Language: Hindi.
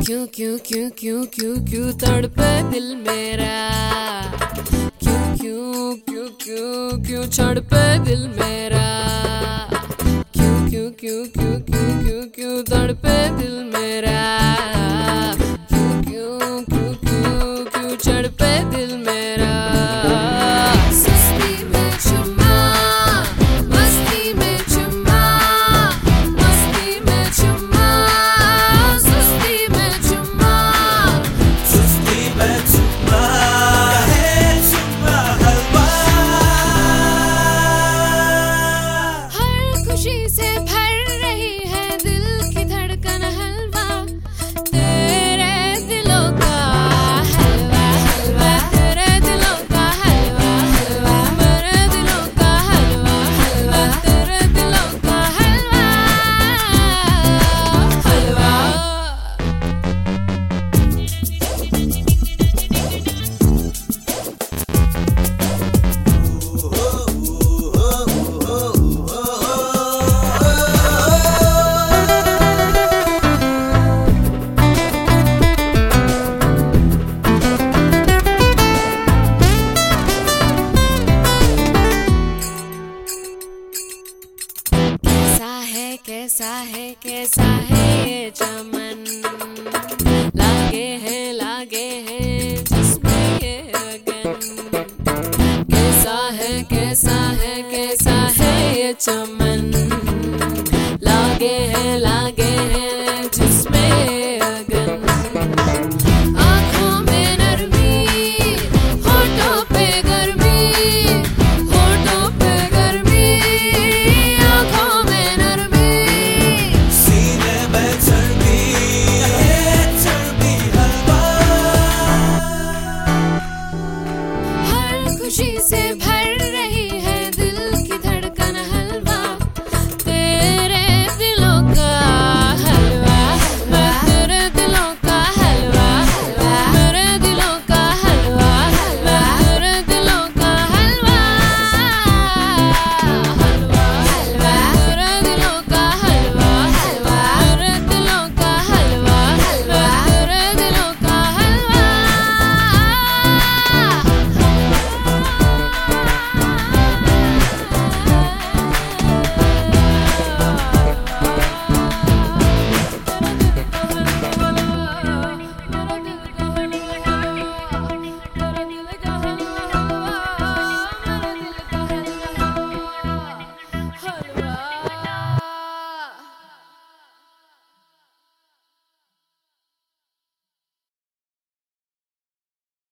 क्यों क्यों क्यों क्यों क्यों क्यों तड़पे दिल मेरा क्यों क्यों क्यों क्यों क्यों छड़पे दिल मेरा क्यों क्यों क्यों क्यों क्यों क्यों क्यों तड़पे दिल मेरा कैसा है कैसा है ये चमन? लागे हैं लागे हैं जिसमें ये अगन। कैसा है कैसा है कैसा है ये चमन? she said.